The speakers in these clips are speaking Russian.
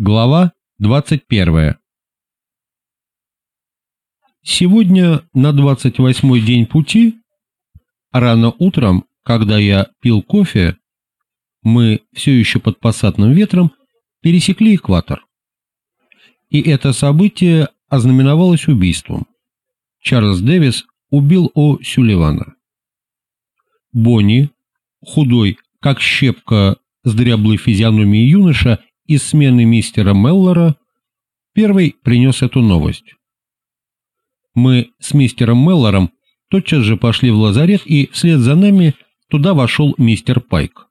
Глава 21 Сегодня на 28-й день пути, рано утром, когда я пил кофе, мы все еще под пассатным ветром пересекли экватор. И это событие ознаменовалось убийством. Чарльз Дэвис убил О. Сюлливана. Бонни, худой, как щепка с дряблой физиономией юноша из смены мистера Меллора, первый принес эту новость. Мы с мистером Меллором тотчас же пошли в лазарет, и вслед за нами туда вошел мистер Пайк.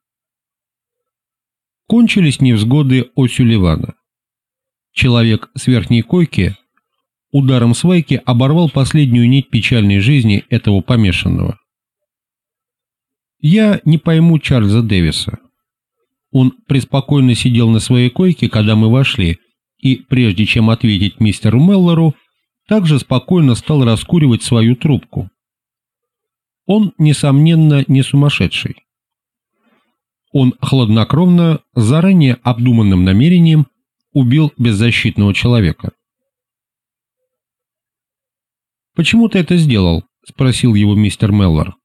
Кончились невзгоды О. Сюлливана. Человек с верхней койки ударом свайки оборвал последнюю нить печальной жизни этого помешанного. Я не пойму Чарльза Дэвиса. Он преспокойно сидел на своей койке, когда мы вошли, и, прежде чем ответить мистеру Меллору, также спокойно стал раскуривать свою трубку. Он, несомненно, не сумасшедший. Он хладнокровно, заранее обдуманным намерением, убил беззащитного человека. «Почему ты это сделал?» — спросил его мистер Меллор.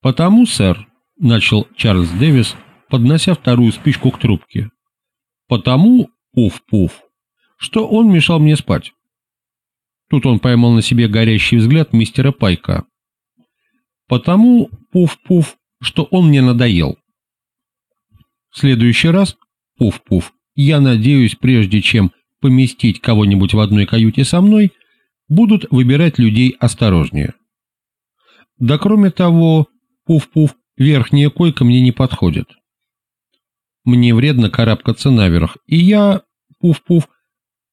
«Потому, сэр», — начал Чарльз Дэвис, поднося вторую спичку к трубке. «Потому, пуф-пуф, что он мешал мне спать». Тут он поймал на себе горящий взгляд мистера Пайка. «Потому, пуф-пуф, что он мне надоел». В следующий раз, пуф-пуф, я надеюсь, прежде чем поместить кого-нибудь в одной каюте со мной, будут выбирать людей осторожнее. Да кроме того, пуф-пуф, верхняя койка мне не подходит. Мне вредно карабкаться наверх, и я, пуф-пуф,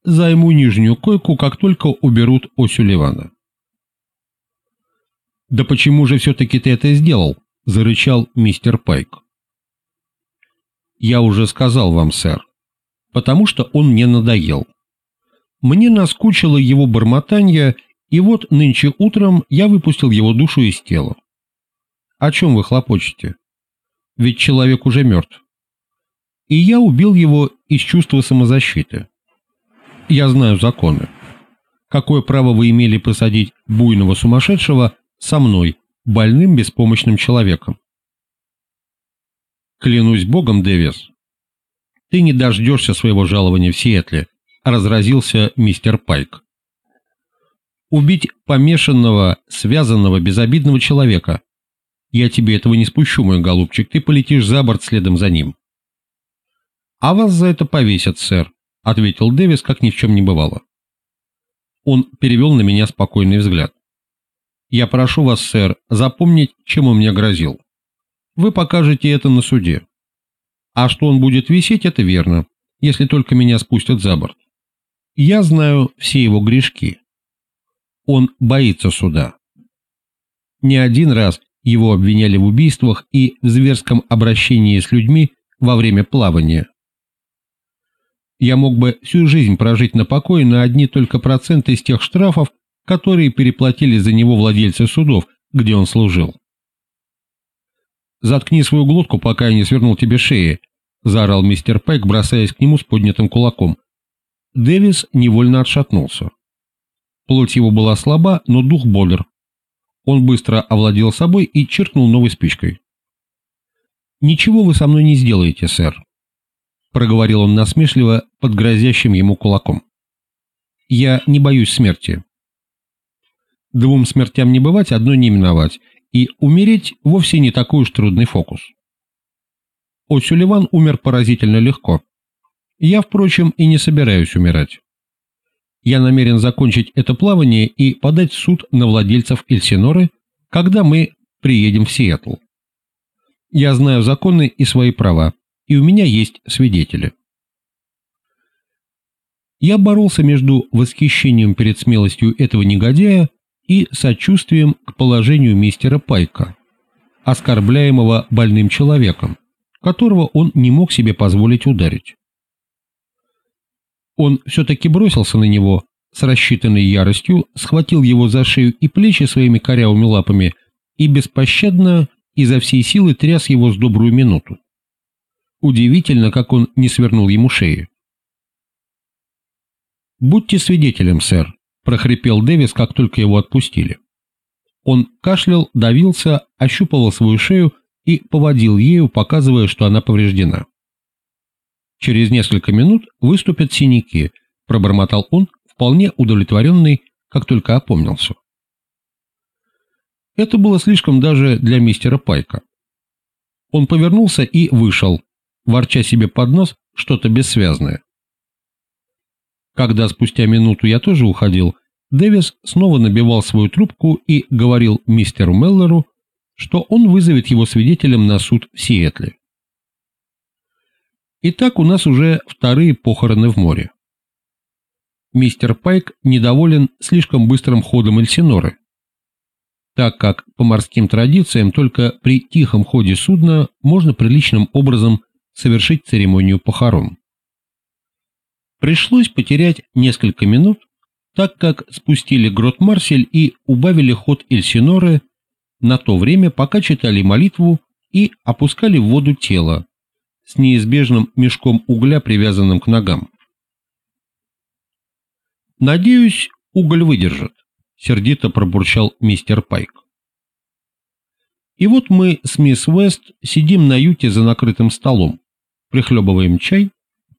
займу нижнюю койку, как только уберут Осюливана. «Да почему же все-таки ты это сделал?» — зарычал мистер Пайк. «Я уже сказал вам, сэр, потому что он мне надоел. Мне наскучило его бормотание, и вот нынче утром я выпустил его душу из тела. О чем вы хлопочете? Ведь человек уже мертв. И я убил его из чувства самозащиты. Я знаю законы. Какое право вы имели посадить буйного сумасшедшего со мной, больным беспомощным человеком? Клянусь богом, Дэвис, ты не дождешься своего жалования в Сиэтле, разразился мистер Пайк. Убить помешанного, связанного, безобидного человека. Я тебе этого не спущу, мой голубчик, ты полетишь за борт следом за ним. А вас за это повесят, сэр, ответил Дэвис, как ни в чем не бывало. Он перевел на меня спокойный взгляд. Я прошу вас, сэр, запомнить, чем он мне грозил. Вы покажете это на суде. А что он будет висеть, это верно, если только меня спустят за борт. Я знаю все его грешки. Он боится суда. Не один раз его обвиняли в убийствах и в зверском обращении с людьми во время плавания. Я мог бы всю жизнь прожить на покое на одни только проценты из тех штрафов, которые переплатили за него владельцы судов, где он служил. «Заткни свою глотку, пока я не свернул тебе шеи», — заорал мистер Пайк, бросаясь к нему с поднятым кулаком. Дэвис невольно отшатнулся. Плоть его была слаба, но дух бодр. Он быстро овладел собой и чиркнул новой спичкой. «Ничего вы со мной не сделаете, сэр», — проговорил он насмешливо под грозящим ему кулаком. «Я не боюсь смерти. Двум смертям не бывать, одной не миновать, и умереть вовсе не такой уж трудный фокус». О Сюлливан умер поразительно легко. Я, впрочем, и не собираюсь умирать. Я намерен закончить это плавание и подать суд на владельцев Эльсиноры, когда мы приедем в Сиэтл. Я знаю законы и свои права, и у меня есть свидетели. Я боролся между восхищением перед смелостью этого негодяя и сочувствием к положению мистера Пайка, оскорбляемого больным человеком, которого он не мог себе позволить ударить. Он все-таки бросился на него с рассчитанной яростью, схватил его за шею и плечи своими корявыми лапами и беспощадно изо всей силы тряс его с добрую минуту. Удивительно, как он не свернул ему шеи. «Будьте свидетелем, сэр», – прохрипел Дэвис, как только его отпустили. Он кашлял, давился, ощупывал свою шею и поводил ею, показывая, что она повреждена. «Через несколько минут выступят синяки», – пробормотал он, вполне удовлетворенный, как только опомнился. Это было слишком даже для мистера Пайка. Он повернулся и вышел, ворча себе под нос что-то бессвязное. Когда спустя минуту я тоже уходил, Дэвис снова набивал свою трубку и говорил мистеру Меллеру, что он вызовет его свидетелем на суд в Сиэтле. Итак, у нас уже вторые похороны в море. Мистер Пайк недоволен слишком быстрым ходом Эльсиноры, так как по морским традициям только при тихом ходе судна можно приличным образом совершить церемонию похорон. Пришлось потерять несколько минут, так как спустили грот Марсель и убавили ход Эльсиноры на то время, пока читали молитву и опускали в воду тело с неизбежным мешком угля, привязанным к ногам. «Надеюсь, уголь выдержит», — сердито пробурчал мистер Пайк. И вот мы с мисс Уэст сидим на юте за накрытым столом, прихлебываем чай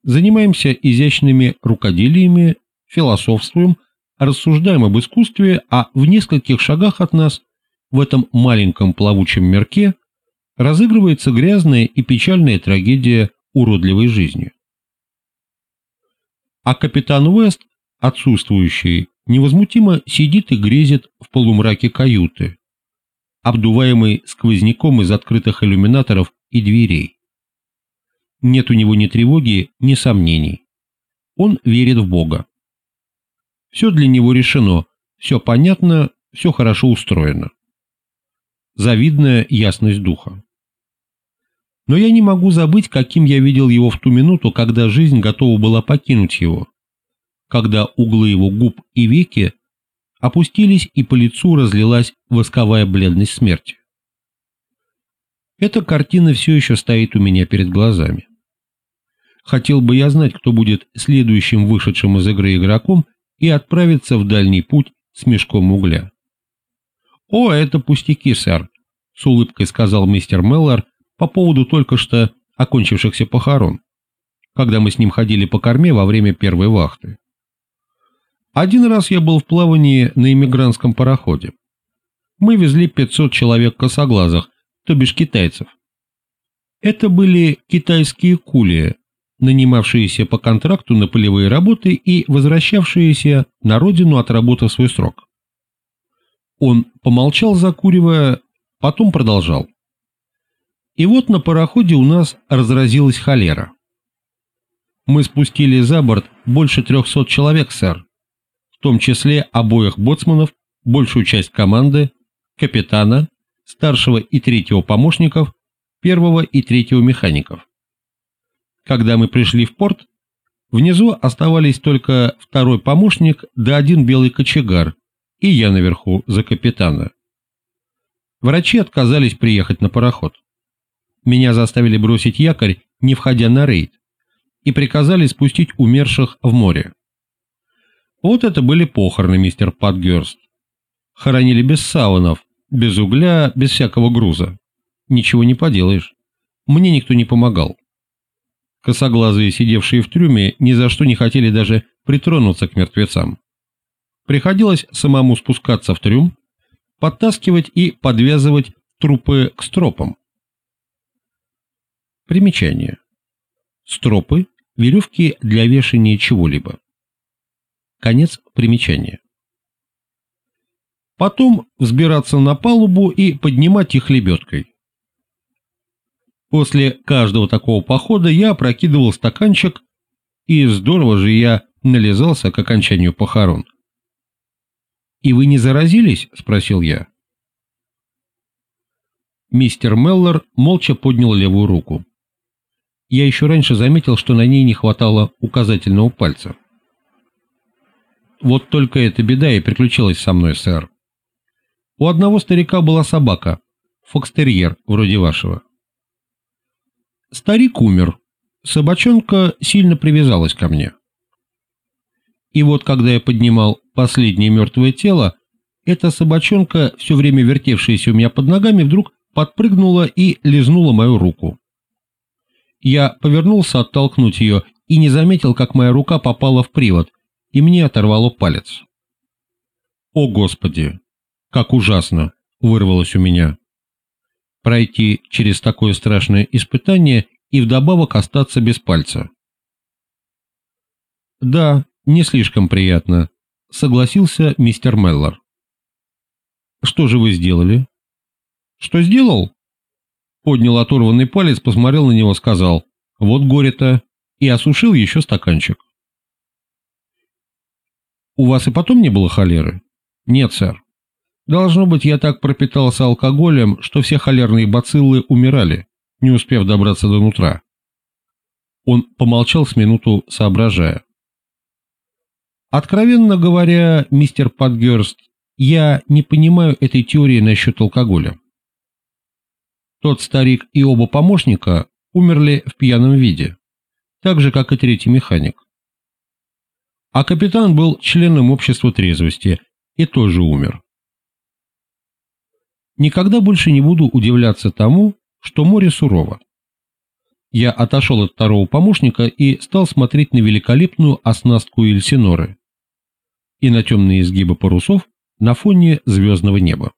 занимаемся изящными рукоделиями, философствуем, рассуждаем об искусстве, а в нескольких шагах от нас, в этом маленьком плавучем мирке, разыгрывается грязная и печальная трагедия уродливой жизни. А капитан Уэст, отсутствующий, невозмутимо сидит и грезит в полумраке каюты, обдуваемый сквозняком из открытых иллюминаторов и дверей. Нет у него ни тревоги, ни сомнений. Он верит в Бога. Все для него решено, все понятно, все хорошо устроено. Завидная ясность духа. Но я не могу забыть, каким я видел его в ту минуту, когда жизнь готова была покинуть его, когда углы его губ и веки опустились и по лицу разлилась восковая бледность смерти. Эта картина все еще стоит у меня перед глазами. Хотел бы я знать, кто будет следующим вышедшим из игры игроком и отправиться в дальний путь с мешком угля. «О, это пустяки, сэр», — с улыбкой сказал мистер Меллар по поводу только что окончившихся похорон, когда мы с ним ходили по корме во время первой вахты. Один раз я был в плавании на иммигрантском пароходе. Мы везли 500 человек косоглазых, то бишь китайцев. Это были китайские кули, нанимавшиеся по контракту на полевые работы и возвращавшиеся на родину, отработав свой срок. Он помолчал, закуривая, потом продолжал. И вот на пароходе у нас разразилась холера. Мы спустили за борт больше трехсот человек, сэр, в том числе обоих боцманов, большую часть команды, капитана, старшего и третьего помощников, первого и третьего механиков. Когда мы пришли в порт, внизу оставались только второй помощник да один белый кочегар, и я наверху за капитана. Врачи отказались приехать на пароход. Меня заставили бросить якорь, не входя на рейд, и приказали спустить умерших в море. Вот это были похороны, мистер Патгерст. Хоронили без саванов, без угля, без всякого груза. Ничего не поделаешь. Мне никто не помогал. Косоглазые, сидевшие в трюме, ни за что не хотели даже притронуться к мертвецам. Приходилось самому спускаться в трюм, подтаскивать и подвязывать трупы к стропам. Примечание. Стропы – веревки для вешания чего-либо. Конец примечания. Потом взбираться на палубу и поднимать их лебедкой. После каждого такого похода я опрокидывал стаканчик, и здорово же я нализался к окончанию похорон. «И вы не заразились?» – спросил я. Мистер Меллер молча поднял левую руку. Я еще раньше заметил, что на ней не хватало указательного пальца. Вот только эта беда и приключилась со мной, сэр. У одного старика была собака, фокстерьер, вроде вашего. Старик умер. Собачонка сильно привязалась ко мне. И вот когда я поднимал последнее мертвое тело, эта собачонка, все время вертевшаяся у меня под ногами, вдруг подпрыгнула и лизнула мою руку. Я повернулся оттолкнуть ее и не заметил, как моя рука попала в привод, и мне оторвало палец. «О, Господи! Как ужасно!» — вырвалось у меня. Пройти через такое страшное испытание и вдобавок остаться без пальца. «Да, не слишком приятно», — согласился мистер Меллор. «Что же вы сделали?» «Что сделал?» Поднял оторванный палец, посмотрел на него, сказал «Вот горе-то» и осушил еще стаканчик. «У вас и потом не было холеры?» «Нет, сэр. Должно быть, я так пропитался алкоголем, что все холерные бациллы умирали, не успев добраться до нутра». Он помолчал с минуту, соображая. «Откровенно говоря, мистер Подгерст, я не понимаю этой теории насчет алкоголя. Тот старик и оба помощника умерли в пьяном виде, так же, как и третий механик. А капитан был членом общества трезвости и тоже умер. Никогда больше не буду удивляться тому, что море сурово. Я отошел от второго помощника и стал смотреть на великолепную оснастку Эльсиноры и на темные изгибы парусов на фоне звездного неба.